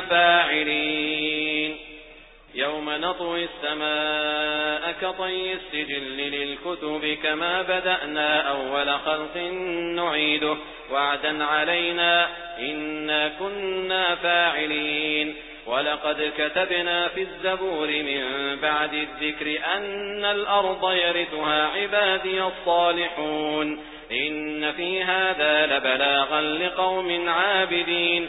فاعلين. يوم نطوي السماء كطي السجل للكتب كما بدأنا أول خلق نعيده. وعدا علينا إنا كنا فاعلين. ولقد كتبنا في الزبور من بعد الذكر أن الأرض يرثها عبادي الصالحون. إن في هذا لبلاغا لقوم عابدين.